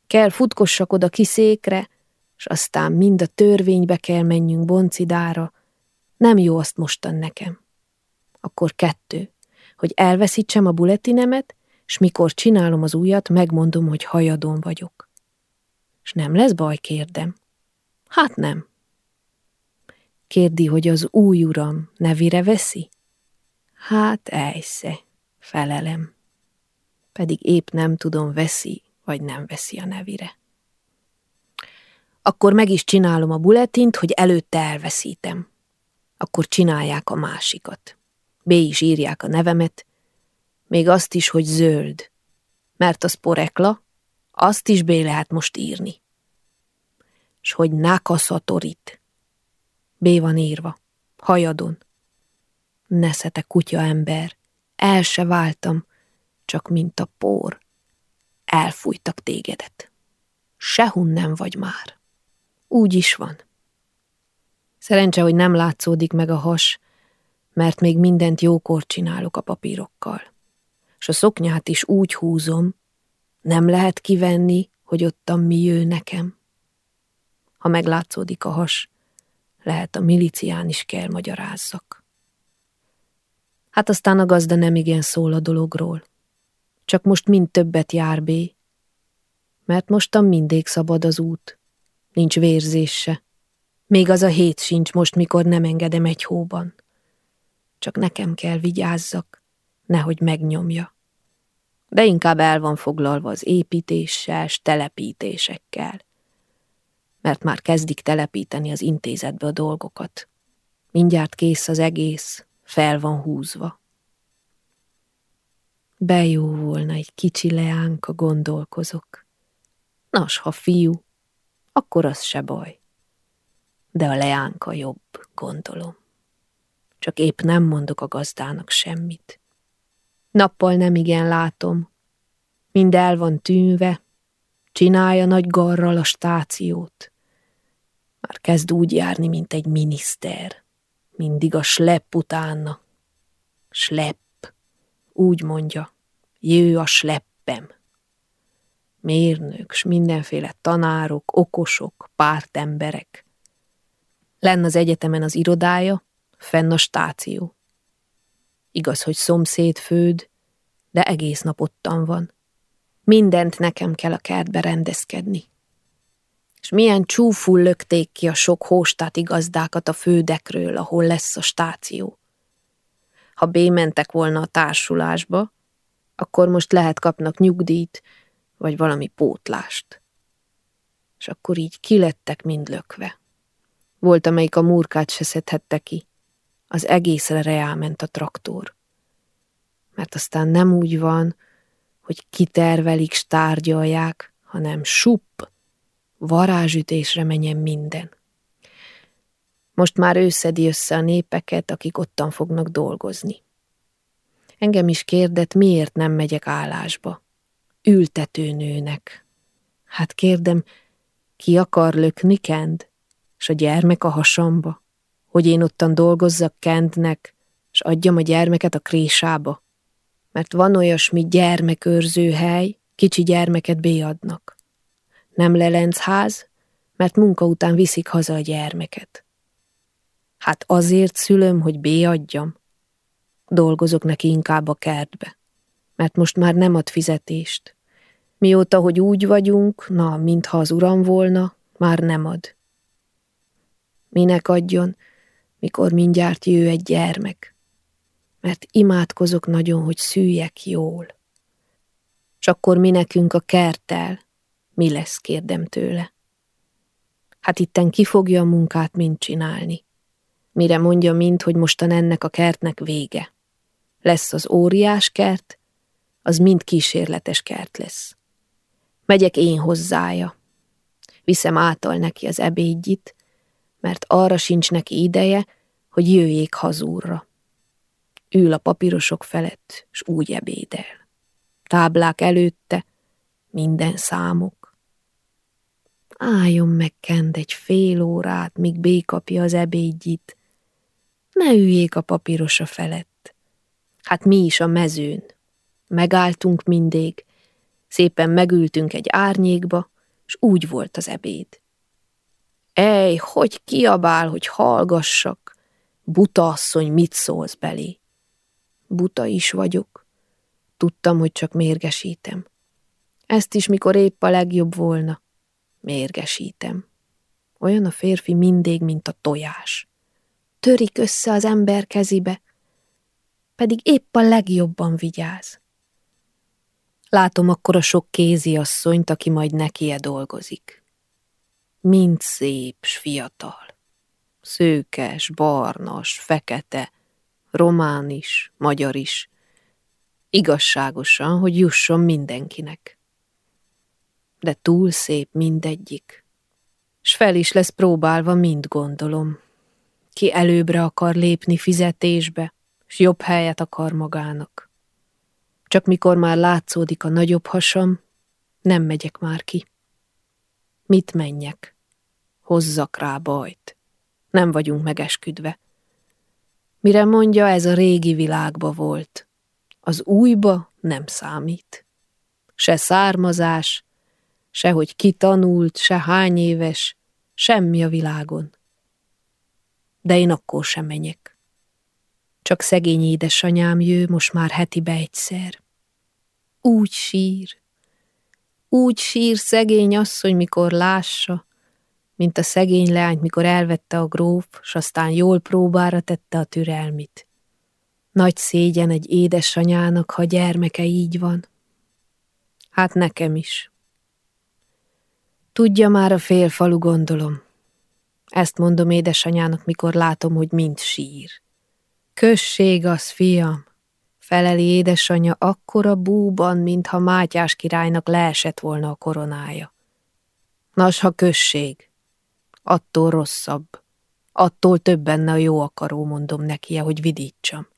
Kell futkossak oda kiszékre, s aztán mind a törvénybe kell menjünk boncidára. Nem jó azt mostan nekem. Akkor kettő, hogy elveszítsem a buletinemet, s mikor csinálom az újat, megmondom, hogy hajadon vagyok. És nem lesz baj, kérdem. Hát nem. Kérdi, hogy az új uram nevére veszi? Hát ejsze, felelem. Pedig épp nem tudom, veszi vagy nem veszi a nevire. Akkor meg is csinálom a bulletint, hogy előtte elveszítem. Akkor csinálják a másikat. B is írják a nevemet, még azt is, hogy zöld, mert az porekla, azt is B lehet most írni. S hogy nákaszatorit. B van írva, hajadon. Neszete kutya ember, el se váltam, csak mint a pór. Elfújtak tégedet. Sehun nem vagy már. Úgy is van. Szerencse, hogy nem látszódik meg a has, mert még mindent jókor csinálok a papírokkal. És a szoknyát is úgy húzom, nem lehet kivenni, hogy ottan mi jő nekem. Ha meglátszódik a has, lehet a milicián is kell magyarázzak. Hát aztán a gazda nem igen szól a dologról. Csak most mind többet jár bé, mert mostan mindig szabad az út. Nincs vérzése. Még az a hét sincs most, mikor nem engedem egy hóban. Csak nekem kell vigyázzak, nehogy megnyomja. De inkább el van foglalva az építéssel, s telepítésekkel. Mert már kezdik telepíteni az intézetbe a dolgokat. Mindjárt kész az egész, fel van húzva. Bejó volna egy kicsi leánka, gondolkozok. Nas, ha fiú, akkor az se baj. De a leánka jobb, gondolom. Csak épp nem mondok a gazdának semmit. Nappal nem igen látom. Mind el van tűnve, csinálja nagy garral a stációt. Már kezd úgy járni, mint egy miniszter. Mindig a slepp utána. Slepp, úgy mondja, jő a sleppem mérnök, s mindenféle tanárok, okosok, pártemberek. Lenn az egyetemen az irodája, fenn a stáció. Igaz, hogy szomszéd főd, de egész nap ottan van. Mindent nekem kell a kertbe rendezkedni. És milyen csúful lökték ki a sok hóstáti gazdákat a fődekről, ahol lesz a stáció. Ha bémentek volna a társulásba, akkor most lehet kapnak nyugdíjt, vagy valami pótlást. És akkor így kilettek mind lökve. Volt, amelyik a murkát se szedhette ki. Az egészre reálment a traktor. Mert aztán nem úgy van, hogy kitervelik, stárgyalják, hanem supp, varázsütésre menjen minden. Most már ő szedi össze a népeket, akik ottan fognak dolgozni. Engem is kérdett, miért nem megyek állásba ültetőnőnek. Hát kérdem, ki akar lökni Kend, s a gyermek a hasamba, hogy én ottan dolgozzak Kendnek, s adjam a gyermeket a krésába? Mert van olyasmi gyermekőrző hely, kicsi gyermeket béadnak. Nem lelenc ház, mert munka után viszik haza a gyermeket. Hát azért szülöm, hogy béadjam. Dolgozok neki inkább a kertbe, mert most már nem ad fizetést. Mióta, hogy úgy vagyunk, na, mintha az uram volna, már nem ad. Minek adjon, mikor mindjárt jő egy gyermek? Mert imádkozok nagyon, hogy szüljek jól. És akkor mi nekünk a kerttel? Mi lesz, kérdem tőle. Hát itten ki fogja a munkát mind csinálni. Mire mondja mind, hogy mostan ennek a kertnek vége. Lesz az óriás kert, az mind kísérletes kert lesz. Megyek én hozzája. Viszem által neki az ebédjit, mert arra sincs neki ideje, hogy jöjjék hazúrra. Ül a papírosok felett, s úgy ebédel. Táblák előtte, minden számok. Álljon meg Kend egy fél órát, míg békapja az ebédjit. Ne üljék a papírosa felett. Hát mi is a mezőn. Megálltunk mindig, szépen megültünk egy árnyékba, és úgy volt az ebéd. Ej, hogy kiabál, hogy hallgassak. Buta asszony, mit szólsz belé? Buta is vagyok. Tudtam, hogy csak mérgesítem. Ezt is, mikor épp a legjobb volna. Mérgesítem. Olyan a férfi mindig, mint a tojás. Törik össze az ember kezibe, pedig épp a legjobban vigyáz. Látom akkor a sok kézi asszonyt, aki majd nekie dolgozik mind szép s fiatal. Szőkes, barnas, fekete, román is, magyar is. Igazságosan, hogy jusson mindenkinek. De túl szép mindegyik. S fel is lesz próbálva, mind gondolom. Ki előbbre akar lépni fizetésbe, s jobb helyet akar magának. Csak mikor már látszódik a nagyobb hasam, nem megyek már ki. Mit menjek? hozzak rá bajt. Nem vagyunk megesküdve. Mire mondja, ez a régi világba volt. Az újba nem számít. Se származás, se hogy ki tanult, se hány éves, semmi a világon. De én akkor sem menjek. Csak szegény édesanyám jő most már hetibe egyszer. Úgy sír, úgy sír szegény asszony, mikor lássa, mint a szegény leányt, mikor elvette a gróf, s aztán jól próbára tette a türelmit. Nagy szégyen egy édesanyának, ha gyermeke így van. Hát nekem is. Tudja már a fél falu, gondolom. Ezt mondom édesanyának, mikor látom, hogy mind sír. Kösség az, fiam, feleli édesanyja akkora búban, mintha Mátyás királynak leesett volna a koronája. Nas, ha kösség, attól rosszabb. Attól több benne a jó akaró, mondom neki, hogy vidítsam.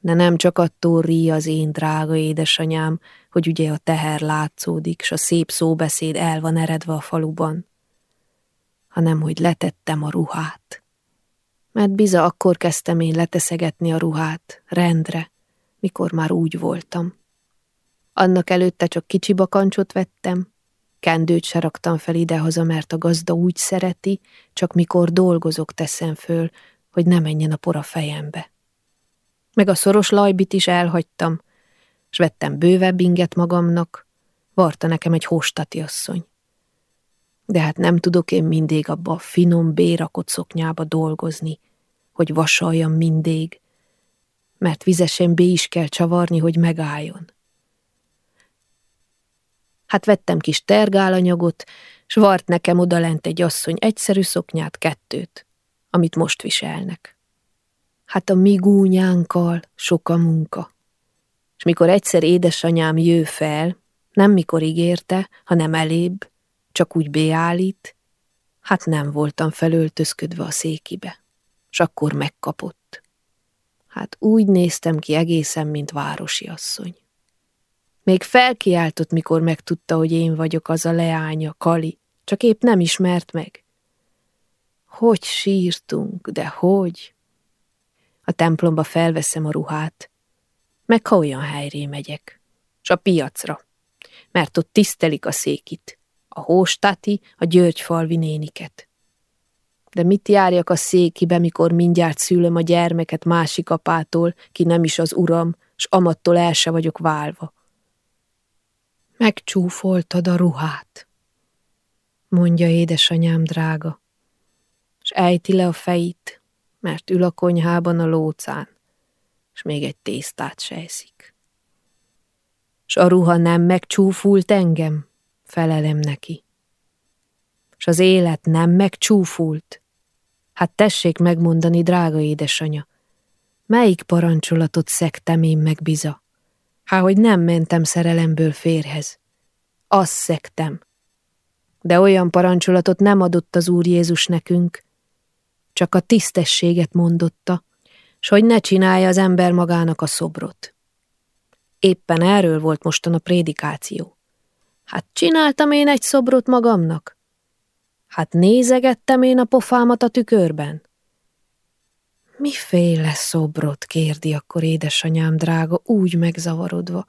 De nem csak attól rí az én drága édesanyám, hogy ugye a teher látszódik, s a szép szóbeszéd el van eredve a faluban, hanem hogy letettem a ruhát. Mert biza akkor kezdtem én leteszegetni a ruhát, rendre, mikor már úgy voltam. Annak előtte csak kicsi bakancsot vettem, Kendőt se raktam fel idehaza, mert a gazda úgy szereti, csak mikor dolgozok teszem föl, hogy ne menjen a por a fejembe. Meg a szoros lajbit is elhagytam, s vettem bővebb inget magamnak, varta nekem egy hóstati asszony. De hát nem tudok én mindig abba a finom bérakott szoknyába dolgozni, hogy vasaljam mindig, mert vizesen bé is kell csavarni, hogy megálljon. Hát vettem kis tergálanyagot, s vart nekem odalent egy asszony egyszerű szoknyát, kettőt, amit most viselnek. Hát a mi gúnyánkkal sok a munka. És mikor egyszer édesanyám jő fel, nem mikor ígérte, hanem elébb, csak úgy beállít, hát nem voltam felöltözködve a székibe, s akkor megkapott. Hát úgy néztem ki egészen, mint városi asszony. Még felkiáltott, mikor megtudta, hogy én vagyok az a leánya, Kali, csak épp nem ismert meg. Hogy sírtunk, de hogy? A templomba felveszem a ruhát, meg ha olyan helyré megyek, s a piacra, mert ott tisztelik a székit, a Hóstati, a Györgyfalvi néniket. De mit járjak a székibe, mikor mindjárt szülöm a gyermeket másik apától, ki nem is az uram, s amattól el se vagyok válva. Megcsúfoltad a ruhát, mondja édesanyám drága, és ejti le a fejét, mert ül a konyhában a lócán, és még egy tésztát se eszik. S a ruha nem megcsúfult engem, felelem neki. S az élet nem megcsúfult. Hát tessék megmondani, drága édesanya, melyik parancsolatot szektem én meg biza? Há, hogy nem mentem szerelemből férhez. Azt szektem. De olyan parancsolatot nem adott az Úr Jézus nekünk, csak a tisztességet mondotta, s hogy ne csinálja az ember magának a szobrot. Éppen erről volt mostan a prédikáció. Hát csináltam én egy szobrot magamnak? Hát nézegettem én a pofámat a tükörben? Miféle szobrot kérdi akkor édesanyám drága, úgy megzavarodva?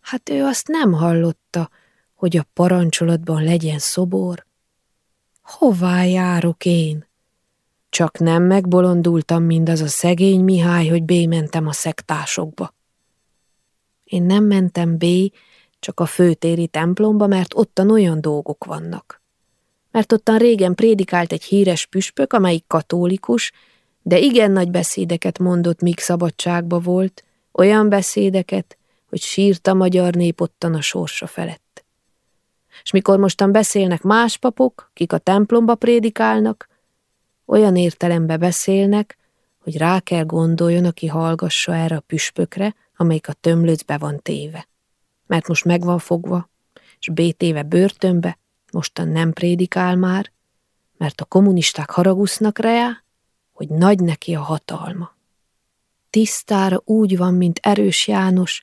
Hát ő azt nem hallotta, hogy a parancsolatban legyen szobor. Hová járok én? Csak nem megbolondultam mindaz a szegény Mihály, hogy bémentem a szektásokba. Én nem mentem bé, csak a főtéri templomba, mert ottan olyan dolgok vannak. Mert ottan régen prédikált egy híres püspök, amelyik katolikus, de igen nagy beszédeket mondott, míg szabadságba volt, olyan beszédeket, hogy sírt magyar nép ottan a sorsa felett. És mikor mostan beszélnek más papok, kik a templomba prédikálnak, olyan értelembe beszélnek, hogy rá kell gondoljon, aki hallgassa erre a püspökre, amelyik a tömlőcbe van téve. Mert most meg van fogva, és bétéve börtönbe, mostan nem prédikál már, mert a kommunisták haragusznak rá, hogy nagy neki a hatalma. Tisztára úgy van, mint erős János,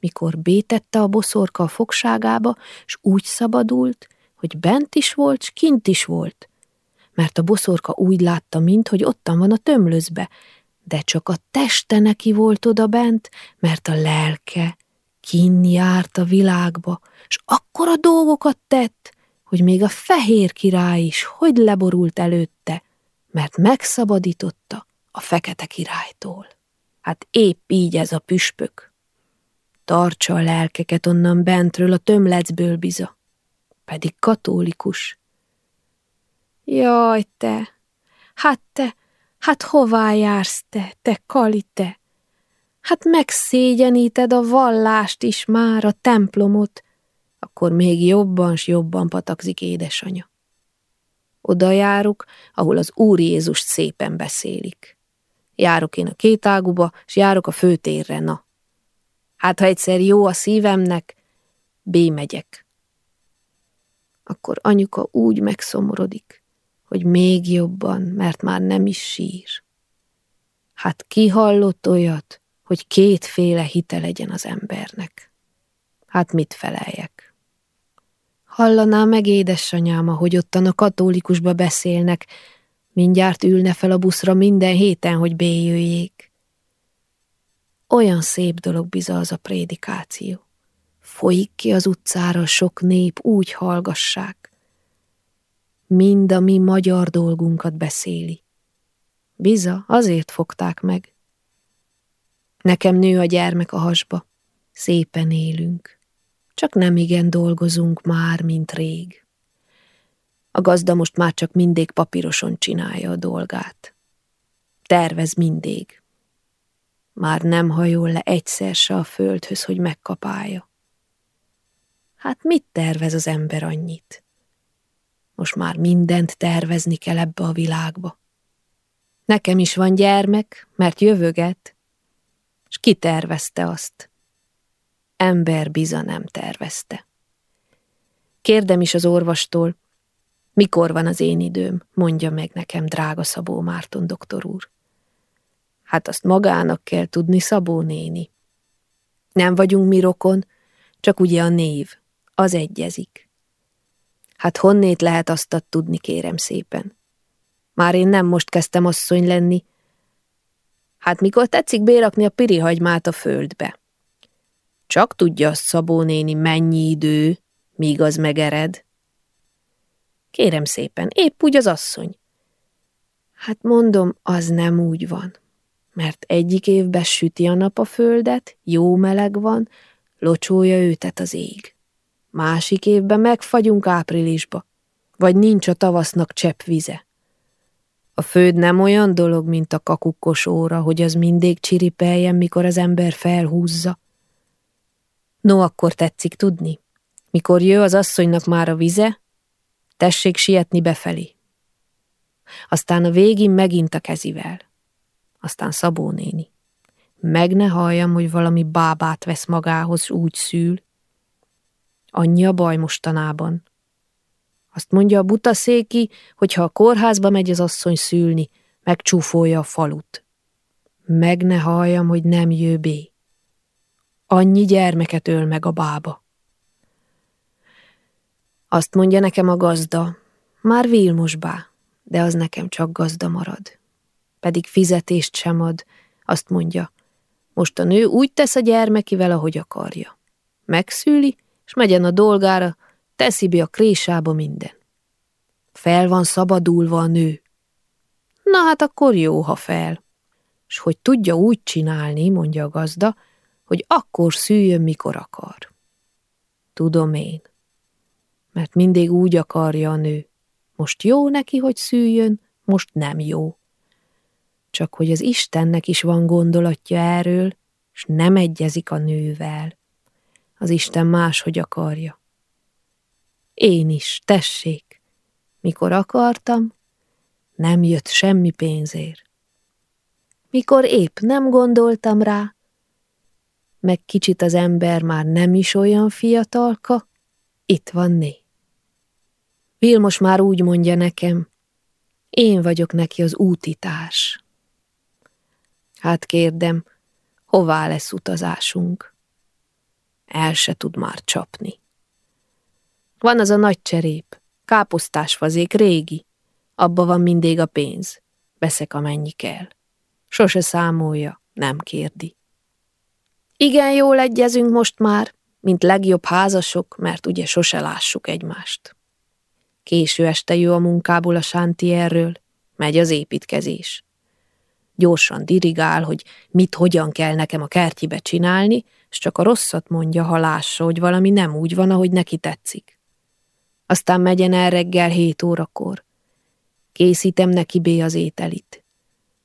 mikor bétette a boszorka a fogságába, s úgy szabadult, hogy bent is volt, s kint is volt. Mert a boszorka úgy látta, mint hogy ottan van a tömlözbe, de csak a teste neki volt oda bent, mert a lelke kin járt a világba, és akkora dolgokat tett, hogy még a fehér király is hogy leborult előtte, mert megszabadította a fekete királytól. Hát épp így ez a püspök. Tartsa a lelkeket onnan bentről a tömlecből biza, pedig katolikus. Jaj, te, hát te, Hát hová jársz te, te Kali, te? Hát megszégyeníted a vallást is már, a templomot, akkor még jobban s jobban patakzik édesanya. Oda járok, ahol az Úr Jézust szépen beszélik. Járok én a kétáguba, s járok a főtérre, na. Hát, ha egyszer jó a szívemnek, B megyek. Akkor anyuka úgy megszomorodik hogy még jobban, mert már nem is sír. Hát ki hallott olyat, hogy kétféle hite legyen az embernek? Hát mit feleljek? Hallaná meg édesanyám, ahogy ottan a katolikusba beszélnek, mindjárt ülne fel a buszra minden héten, hogy béjöjjék. Olyan szép dolog biza az a prédikáció. Folyik ki az utcára sok nép, úgy hallgassák mind a mi magyar dolgunkat beszéli. Biza, azért fogták meg. Nekem nő a gyermek a hasba, szépen élünk, csak nem igen dolgozunk már, mint rég. A gazda most már csak mindig papíroson csinálja a dolgát. Tervez mindig. Már nem hajol le egyszer se a földhöz, hogy megkapálja. Hát mit tervez az ember annyit? Most már mindent tervezni kell ebbe a világba. Nekem is van gyermek, mert jövöget, és ki tervezte azt? Ember biza nem tervezte. Kérdem is az orvostól, mikor van az én időm, mondja meg nekem, drága Szabó Márton doktor úr. Hát azt magának kell tudni, Szabó néni. Nem vagyunk mi rokon, csak ugye a név, az egyezik. Hát honnét lehet azt tudni, kérem szépen. Már én nem most kezdtem asszony lenni. Hát mikor tetszik bérakni a pirihagymát a földbe? Csak tudja azt Szabó néni, mennyi idő, míg az megered. Kérem szépen, épp úgy az asszony. Hát mondom, az nem úgy van, mert egyik évben süti a nap a földet, jó meleg van, locsója őtet az ég. Másik évben megfagyunk áprilisba, vagy nincs a tavasznak csepp vize. A föld nem olyan dolog, mint a kakukkos óra, hogy az mindig csiripeljen, mikor az ember felhúzza. No, akkor tetszik tudni. Mikor jö az asszonynak már a vize, tessék sietni befelé. Aztán a végén megint a kezivel. Aztán Szabó néni. Meg ne halljam, hogy valami bábát vesz magához, úgy szül. Annyi a baj mostanában. Azt mondja a butaszéki, hogy ha a kórházba megy az asszony szülni, megcsúfolja a falut. Meg ne halljam, hogy nem jő bé. Annyi gyermeket öl meg a bába. Azt mondja nekem a gazda, már Vilmos bá, de az nekem csak gazda marad. Pedig fizetést sem ad, azt mondja, most a nő úgy tesz a gyermekivel, ahogy akarja. Megszüli, és megyen a dolgára, teszi be a krésába minden. Fel van szabadulva a nő. Na hát akkor jó, ha fel. S hogy tudja úgy csinálni, mondja a gazda, hogy akkor szüljön, mikor akar. Tudom én. Mert mindig úgy akarja a nő. Most jó neki, hogy szüljön, most nem jó. Csak hogy az Istennek is van gondolatja erről, és nem egyezik a nővel. Az Isten máshogy akarja. Én is, tessék, mikor akartam, nem jött semmi pénzért. Mikor épp nem gondoltam rá, meg kicsit az ember már nem is olyan fiatalka, itt van né. Vilmos már úgy mondja nekem, én vagyok neki az útitárs. Hát kérdem, hová lesz utazásunk? El se tud már csapni. Van az a nagy cserép, káposztás fazék, régi. Abba van mindig a pénz. Veszek amennyi kell. Sose számolja, nem kérdi. Igen, jól egyezünk most már, mint legjobb házasok, mert ugye sose lássuk egymást. Késő este jó a munkából a sántierről, megy az építkezés. Gyorsan dirigál, hogy mit hogyan kell nekem a kertjibe csinálni, és csak a rosszat mondja, ha lássa, hogy valami nem úgy van, ahogy neki tetszik. Aztán megyen el reggel hét órakor. Készítem neki bé az ételit,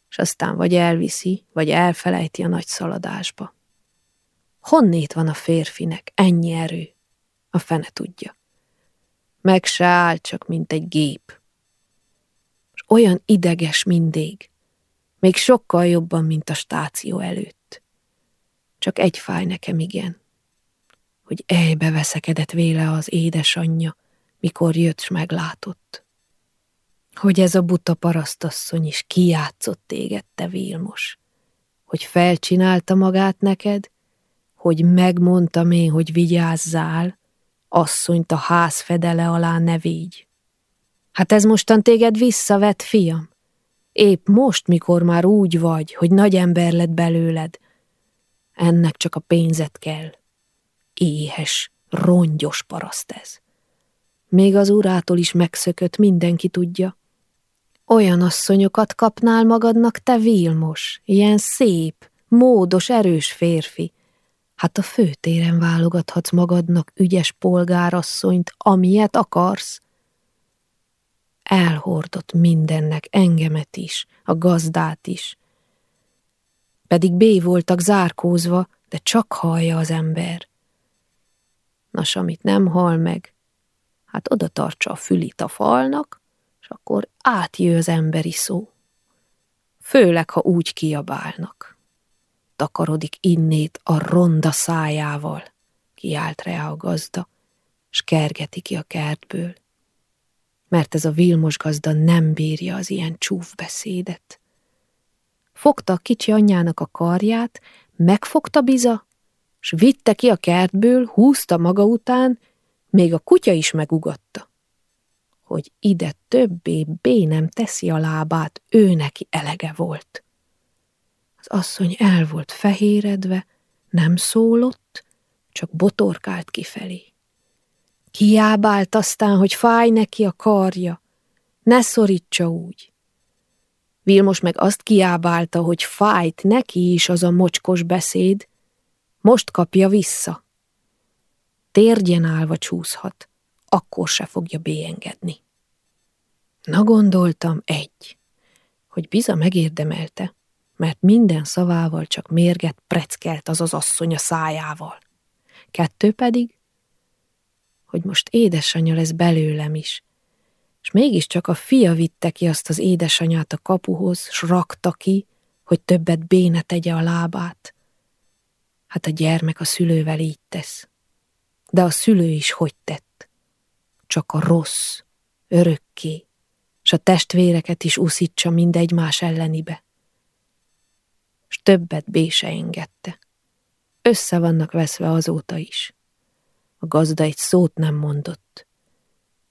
és aztán vagy elviszi, vagy elfelejti a nagy szaladásba. Honnét van a férfinek ennyi erő? A fene tudja. Meg se áll csak, mint egy gép. És olyan ideges mindig, még sokkal jobban, mint a stáció előtt. Csak egy fáj nekem, igen, hogy ejbe veszekedett véle az édesanyja, mikor jött s meglátott. Hogy ez a buta parasztasszony is kijátszott téged, te Vilmos, hogy felcsinálta magát neked, hogy megmondtam én, hogy vigyázzál, asszonyt a ház fedele alá ne vigy. Hát ez mostan téged visszavet, fiam? Épp most, mikor már úgy vagy, hogy nagy ember lett belőled. Ennek csak a pénzet kell. Éhes, rongyos paraszt ez. Még az urától is megszökött, mindenki tudja. Olyan asszonyokat kapnál magadnak, te Vilmos, ilyen szép, módos, erős férfi. Hát a főtéren válogathatsz magadnak ügyes polgárasszonyt, amilyet akarsz. Elhordott mindennek engemet is, a gazdát is. Pedig bé voltak zárkózva, de csak hallja az ember. Nas, amit nem hal meg, hát oda tartsa a fülit a falnak, és akkor átjő az emberi szó. Főleg, ha úgy kiabálnak. Takarodik innét a ronda szájával, kiált rá a gazda, s kergeti ki a kertből. Mert ez a Vilmos gazda nem bírja az ilyen csúfbeszédet. Fogta a kicsi anyjának a karját, megfogta biza, s vitte ki a kertből, húzta maga után, még a kutya is megugatta, hogy ide többé bé nem teszi a lábát, ő neki elege volt. Az asszony el volt fehéredve, nem szólott, csak botorkált kifelé. Kiábált aztán, hogy fáj neki a karja. Ne szorítsa úgy. Vilmos meg azt kiábálta, hogy fájt neki is az a mocskos beszéd, most kapja vissza. Térdjen állva csúszhat, akkor se fogja bélyengedni. Na gondoltam, egy, hogy Biza megérdemelte, mert minden szavával csak mérget preckelt az az asszony a szájával. Kettő pedig, hogy most édesanyja lesz belőlem is, és mégiscsak a fia vitte ki azt az édesanyát a kapuhoz, s rakta ki, hogy többet béne tegye a lábát. Hát a gyermek a szülővel így tesz. De a szülő is hogy tett? Csak a rossz, örökké, s a testvéreket is uszítsa mind egymás ellenibe. S többet bése engedte. Össze vannak veszve azóta is. A gazda egy szót nem mondott.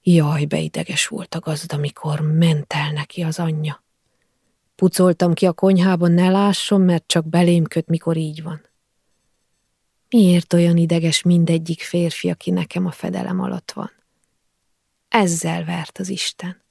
Jaj, beideges volt a gazda, mikor ment el neki az anyja. Pucoltam ki a konyhában, ne lásson, mert csak belém köt, mikor így van. Miért olyan ideges mindegyik férfi, aki nekem a fedelem alatt van? Ezzel vert az Isten.